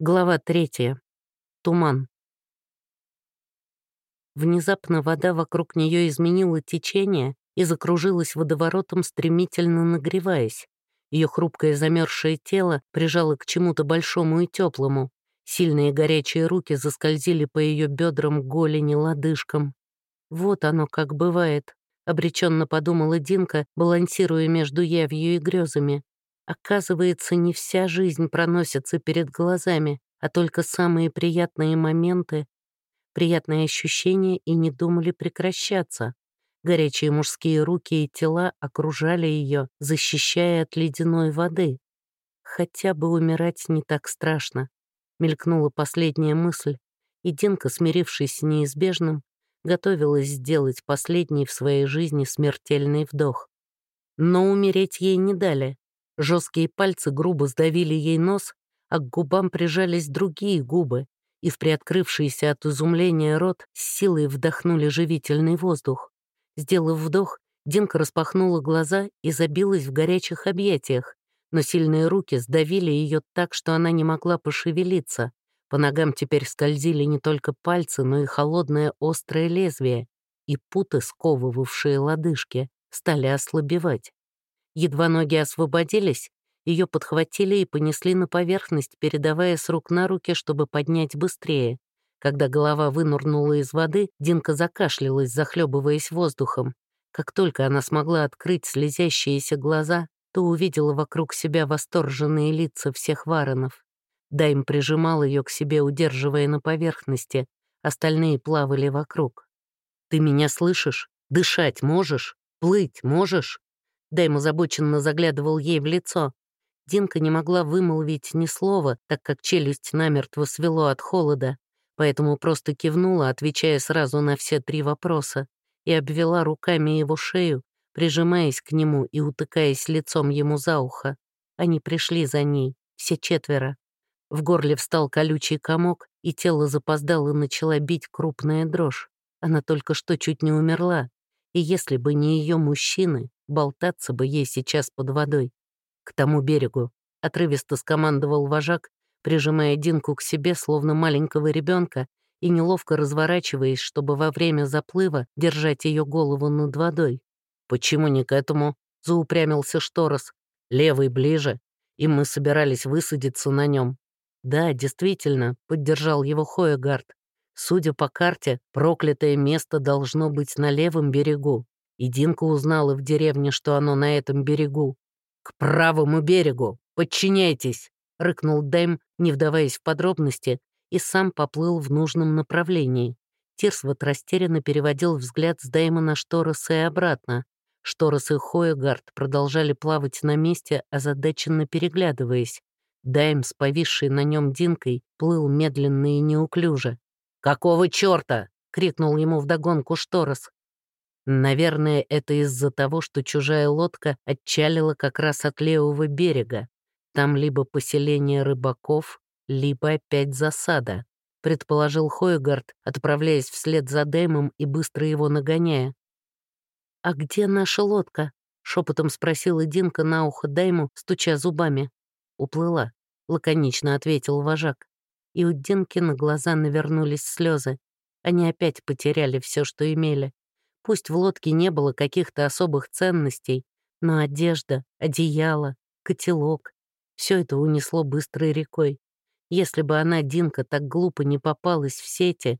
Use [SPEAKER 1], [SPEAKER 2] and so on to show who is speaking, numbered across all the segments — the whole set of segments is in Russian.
[SPEAKER 1] Глава третья. Туман. Внезапно вода вокруг нее изменила течение и закружилась водоворотом, стремительно нагреваясь. Ее хрупкое замерзшее тело прижало к чему-то большому и теплому. Сильные горячие руки заскользили по ее бедрам, голени, лодыжкам. Вот оно как бывает, обреченно подумала Динка, балансируя между явью и грезами. Оказывается, не вся жизнь проносится перед глазами, а только самые приятные моменты, приятные ощущения и не думали прекращаться. Горячие мужские руки и тела окружали ее, защищая от ледяной воды. Хотя бы умирать не так страшно. Мелькнула последняя мысль, и Динка, смирившись с неизбежным, готовилась сделать последний в своей жизни смертельный вдох. Но умереть ей не дали. Жесткие пальцы грубо сдавили ей нос, а к губам прижались другие губы, и в приоткрывшийся от изумления рот с силой вдохнули живительный воздух. Сделав вдох, Динка распахнула глаза и забилась в горячих объятиях, но сильные руки сдавили ее так, что она не могла пошевелиться. По ногам теперь скользили не только пальцы, но и холодное острое лезвие, и путы, сковывавшие лодыжки, стали ослабевать. Едва ноги освободились, ее подхватили и понесли на поверхность, передавая с рук на руки, чтобы поднять быстрее. Когда голова вынурнула из воды, Динка закашлялась, захлебываясь воздухом. Как только она смогла открыть слезящиеся глаза, то увидела вокруг себя восторженные лица всех варонов. Дайм прижимал ее к себе, удерживая на поверхности, остальные плавали вокруг. «Ты меня слышишь? Дышать можешь? Плыть можешь?» Дэйм озабоченно заглядывал ей в лицо. Динка не могла вымолвить ни слова, так как челюсть намертво свело от холода, поэтому просто кивнула, отвечая сразу на все три вопроса, и обвела руками его шею, прижимаясь к нему и утыкаясь лицом ему за ухо. Они пришли за ней, все четверо. В горле встал колючий комок, и тело запоздало начала бить крупная дрожь. Она только что чуть не умерла, и если бы не ее мужчины, болтаться бы ей сейчас под водой. К тому берегу отрывисто скомандовал вожак, прижимая Динку к себе, словно маленького ребенка, и неловко разворачиваясь, чтобы во время заплыва держать ее голову над водой. «Почему не к этому?» — заупрямился Шторос. «Левый ближе, и мы собирались высадиться на нем». «Да, действительно», — поддержал его Хоегард. «Судя по карте, проклятое место должно быть на левом берегу. И Динка узнала в деревне, что оно на этом берегу. «К правому берегу! Подчиняйтесь!» — рыкнул Дэм, не вдаваясь в подробности, и сам поплыл в нужном направлении. Тирсвот растерянно переводил взгляд с Дэйма на Штороса и обратно. Шторос и Хоегард продолжали плавать на месте, озадаченно переглядываясь. Дайм, с повисшей на нем Динкой, плыл медленно и неуклюже. «Какого черта?» — крикнул ему вдогонку Шторос. Наверное, это из-за того, что чужая лодка отчалила как раз от левого берега. Там либо поселение рыбаков, либо опять засада, предположил Хойгард, отправляясь вслед за Дэмом и быстро его нагоняя. «А где наша лодка?» — шепотом спросила Динка на ухо Дайму, стуча зубами. «Уплыла», — лаконично ответил вожак. И у Динки на глаза навернулись слезы. Они опять потеряли все, что имели. Пусть в лодке не было каких-то особых ценностей, но одежда, одеяло, котелок — все это унесло быстрой рекой. Если бы она, Динка, так глупо не попалась в сети,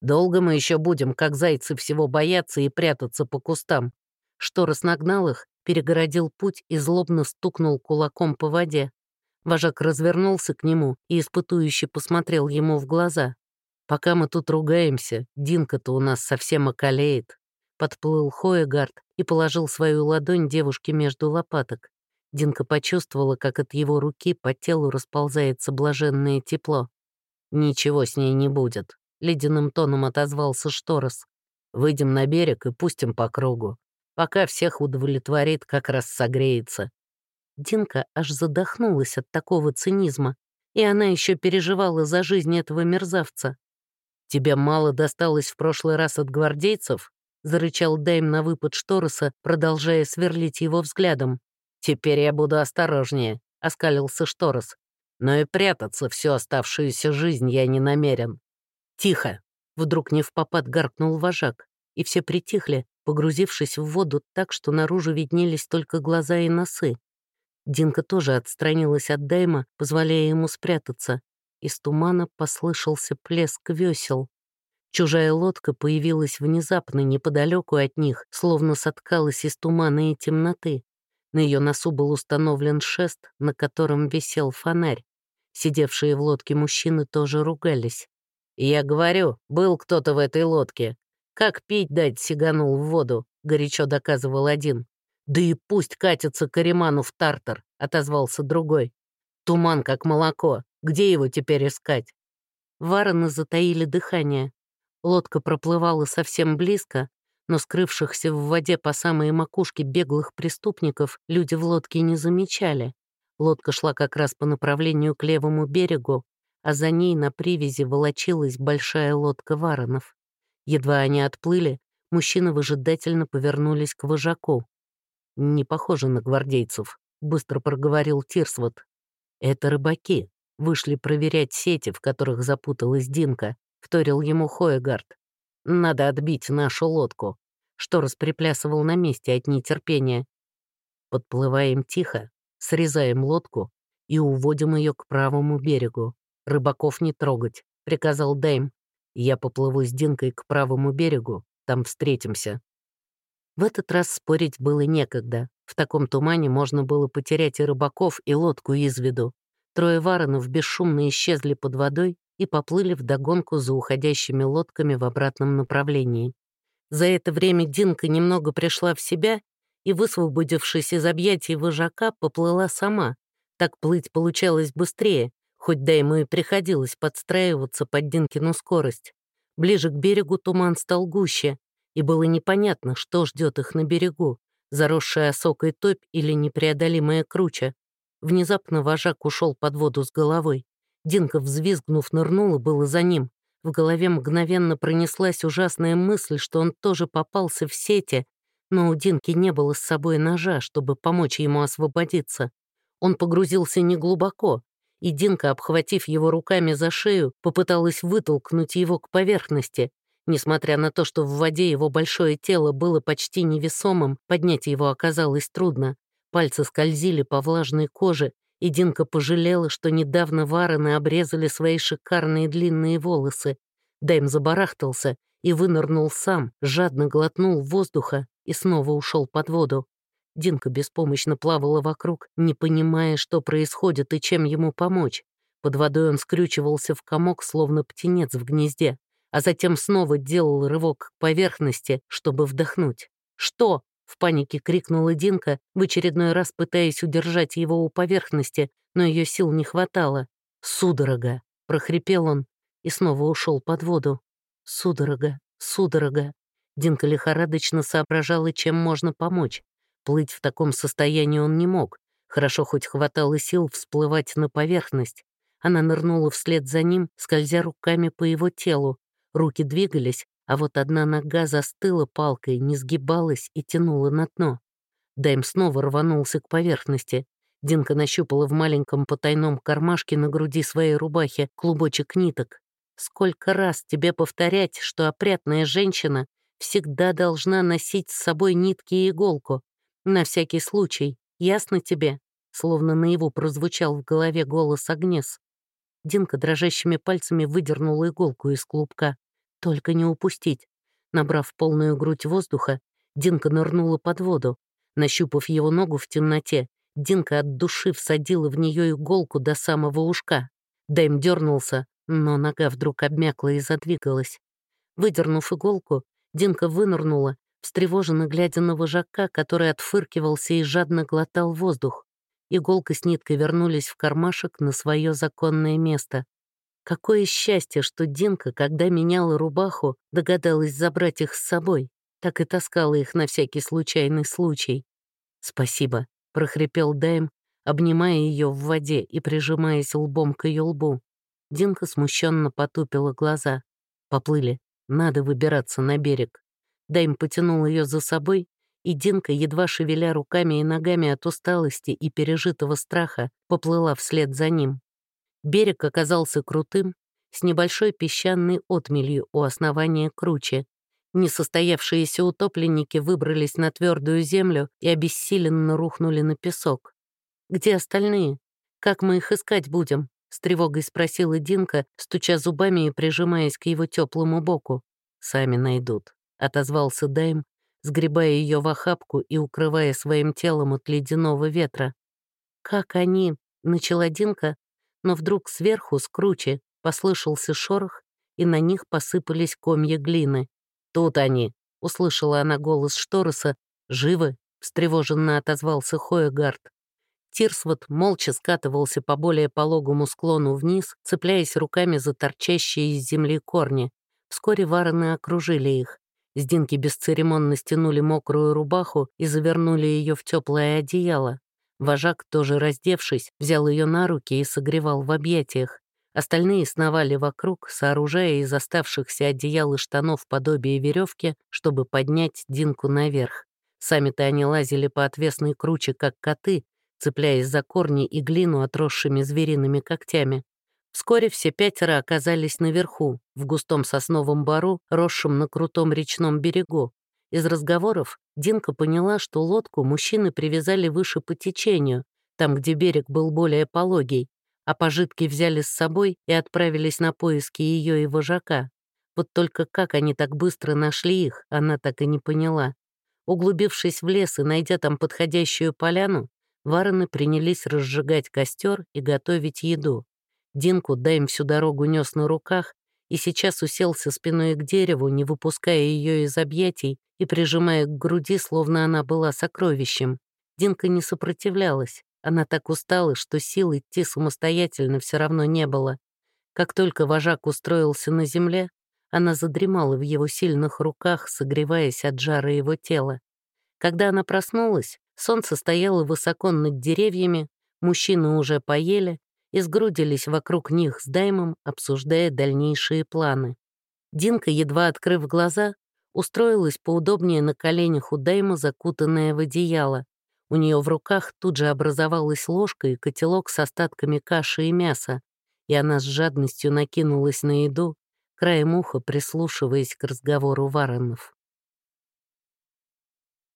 [SPEAKER 1] долго мы еще будем, как зайцы, всего бояться и прятаться по кустам. Шторос нагнал их, перегородил путь и злобно стукнул кулаком по воде. Вожак развернулся к нему и испытующе посмотрел ему в глаза. «Пока мы тут ругаемся, Динка-то у нас совсем околеет. Подплыл Хоегард и положил свою ладонь девушке между лопаток. Динка почувствовала, как от его руки по телу расползается блаженное тепло. «Ничего с ней не будет», — ледяным тоном отозвался Шторос. «Выйдем на берег и пустим по кругу. Пока всех удовлетворит, как раз согреется». Динка аж задохнулась от такого цинизма, и она еще переживала за жизнь этого мерзавца. «Тебе мало досталось в прошлый раз от гвардейцев?» Зарычал Дэйм на выпад Штороса, продолжая сверлить его взглядом. «Теперь я буду осторожнее», — оскалился Шторос. Но и прятаться всю оставшуюся жизнь я не намерен. Тихо!» Вдруг не в попад гаркнул вожак, и все притихли, погрузившись в воду так, что наружу виднелись только глаза и носы. Динка тоже отстранилась от Дайма, позволяя ему спрятаться. Из тумана послышался плеск весел. Чужая лодка появилась внезапно неподалеку от них, словно соткалась из тумана и темноты. На ее носу был установлен шест, на котором висел фонарь. Сидевшие в лодке мужчины тоже ругались. «Я говорю, был кто-то в этой лодке. Как пить дать сиганул в воду», — горячо доказывал один. «Да и пусть катится Кариману в тартар», — отозвался другой. «Туман, как молоко. Где его теперь искать?» Вороны затаили дыхание. Лодка проплывала совсем близко, но скрывшихся в воде по самой макушке беглых преступников люди в лодке не замечали. Лодка шла как раз по направлению к левому берегу, а за ней на привязи волочилась большая лодка варонов. Едва они отплыли, мужчины выжидательно повернулись к вожаку. «Не похоже на гвардейцев», — быстро проговорил Тирсвот. «Это рыбаки. Вышли проверять сети, в которых запуталась Динка», — вторил ему Хоегард. «Надо отбить нашу лодку», что расприплясывал на месте от нетерпения. Подплываем тихо, срезаем лодку и уводим ее к правому берегу. «Рыбаков не трогать», — приказал Дэйм. «Я поплыву с Динкой к правому берегу, там встретимся». В этот раз спорить было некогда. В таком тумане можно было потерять и рыбаков, и лодку из виду. Трое варонов бесшумно исчезли под водой и поплыли вдогонку за уходящими лодками в обратном направлении. За это время Динка немного пришла в себя и, высвободившись из объятий вожака, поплыла сама. Так плыть получалось быстрее, хоть да ему и приходилось подстраиваться под Динкину скорость. Ближе к берегу туман стал гуще, и было непонятно, что ждет их на берегу, заросшая осокой топь или непреодолимая круча. Внезапно вожак ушел под воду с головой. Динка, взвизгнув, нырнула было за ним. В голове мгновенно пронеслась ужасная мысль, что он тоже попался в сети, но у Динки не было с собой ножа, чтобы помочь ему освободиться. Он погрузился неглубоко, и Динка, обхватив его руками за шею, попыталась вытолкнуть его к поверхности. Несмотря на то, что в воде его большое тело было почти невесомым, поднять его оказалось трудно. Пальцы скользили по влажной коже, и Динка пожалела, что недавно варены обрезали свои шикарные длинные волосы. Дэйм забарахтался и вынырнул сам, жадно глотнул воздуха и снова ушел под воду. Динка беспомощно плавала вокруг, не понимая, что происходит и чем ему помочь. Под водой он скрючивался в комок, словно птенец в гнезде, а затем снова делал рывок к поверхности, чтобы вдохнуть. «Что?» — в панике крикнула Динка, в очередной раз пытаясь удержать его у поверхности, но ее сил не хватало. «Судорога!» — прохрипел он и снова ушел под воду. «Судорога! Судорога!» Динка лихорадочно соображала, чем можно помочь. Плыть в таком состоянии он не мог. Хорошо хоть хватало сил всплывать на поверхность. Она нырнула вслед за ним, скользя руками по его телу. Руки двигались, а вот одна нога застыла палкой, не сгибалась и тянула на дно. Дайм снова рванулся к поверхности. Динка нащупала в маленьком потайном кармашке на груди своей рубахи клубочек ниток. «Сколько раз тебе повторять, что опрятная женщина всегда должна носить с собой нитки и иголку? На всякий случай, ясно тебе?» Словно наяву прозвучал в голове голос Агнес. Динка дрожащими пальцами выдернула иголку из клубка. Только не упустить. Набрав полную грудь воздуха, Динка нырнула под воду. Нащупав его ногу в темноте, Динка от души всадила в нее иголку до самого ушка. Дэйм дернулся, но нога вдруг обмякла и задвигалась. Выдернув иголку, Динка вынырнула встревоженно глядя на вожака, который отфыркивался и жадно глотал воздух. Иголка с ниткой вернулись в кармашек на свое законное место. Какое счастье, что Динка, когда меняла рубаху, догадалась забрать их с собой, так и таскала их на всякий случайный случай. «Спасибо», — прохрипел Дайм, обнимая ее в воде и прижимаясь лбом к ее лбу. Динка смущенно потупила глаза. «Поплыли. Надо выбираться на берег». Дайм потянул ее за собой, и Динка, едва шевеля руками и ногами от усталости и пережитого страха, поплыла вслед за ним. Берег оказался крутым, с небольшой песчаной отмелью у основания круче. Несостоявшиеся утопленники выбрались на твердую землю и обессиленно рухнули на песок. «Где остальные? Как мы их искать будем?» — с тревогой спросила Динка, стуча зубами и прижимаясь к его теплому боку. «Сами найдут», — отозвался Дайм, сгребая ее в охапку и укрывая своим телом от ледяного ветра. «Как они?» — начала Динка, но вдруг сверху, с круче, послышался шорох, и на них посыпались комья глины. «Тут они!» — услышала она голос Штороса. «Живы?» — встревоженно отозвался Хоегард. Тирсвот молча скатывался по более пологому склону вниз, цепляясь руками за торчащие из земли корни. Вскоре вороны окружили их. С Динки бесцеремонно стянули мокрую рубаху и завернули ее в теплое одеяло. Вожак, тоже раздевшись, взял ее на руки и согревал в объятиях. Остальные сновали вокруг, сооружая из оставшихся одеял и штанов подобие веревки, чтобы поднять Динку наверх. Сами-то они лазили по отвесной круче, как коты, цепляясь за корни и глину отросшими звериными когтями. Вскоре все пятеро оказались наверху, в густом сосновом бару, росшем на крутом речном берегу. Из разговоров Динка поняла, что лодку мужчины привязали выше по течению, там, где берег был более пологий, а пожитки взяли с собой и отправились на поиски ее и вожака. Вот только как они так быстро нашли их, она так и не поняла. Углубившись в лес и найдя там подходящую поляну, Вороны принялись разжигать костер и готовить еду. Динку Дайм всю дорогу нес на руках и сейчас уселся спиной к дереву, не выпуская ее из объятий и прижимая к груди, словно она была сокровищем. Динка не сопротивлялась. Она так устала, что сил идти самостоятельно все равно не было. Как только вожак устроился на земле, она задремала в его сильных руках, согреваясь от жара его тела. Когда она проснулась, Солнце стояло высоко над деревьями, мужчины уже поели и сгрудились вокруг них с Даймом, обсуждая дальнейшие планы. Динка, едва открыв глаза, устроилась поудобнее на коленях у Дайма, закутанная в одеяло. У нее в руках тут же образовалась ложка и котелок с остатками каши и мяса, и она с жадностью накинулась на еду, краем уха прислушиваясь к разговору Варонов.